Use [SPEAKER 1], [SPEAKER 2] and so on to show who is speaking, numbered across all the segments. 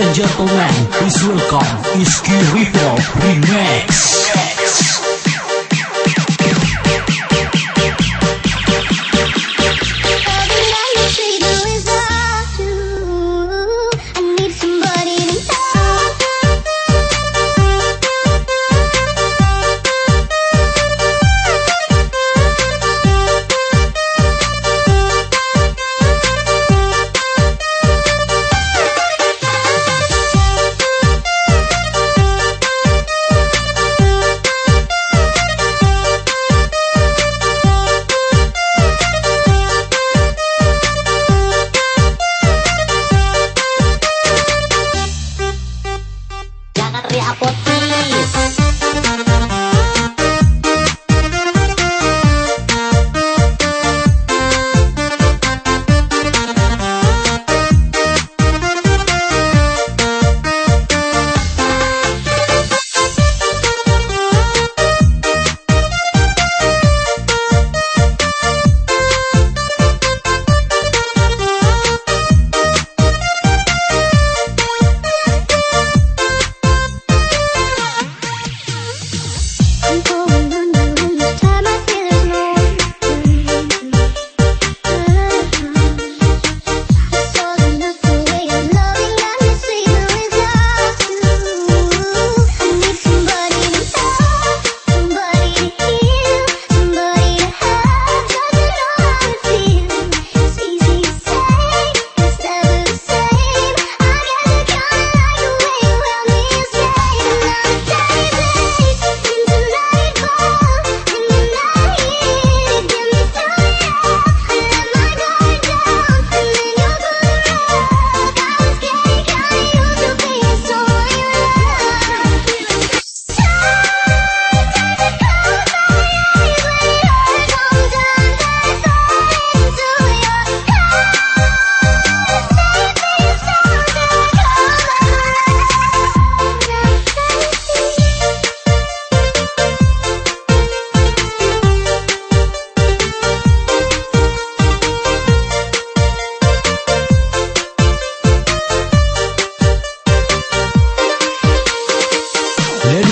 [SPEAKER 1] and gentlemen, please welcome,
[SPEAKER 2] it's Kirito Remix.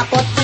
[SPEAKER 1] apot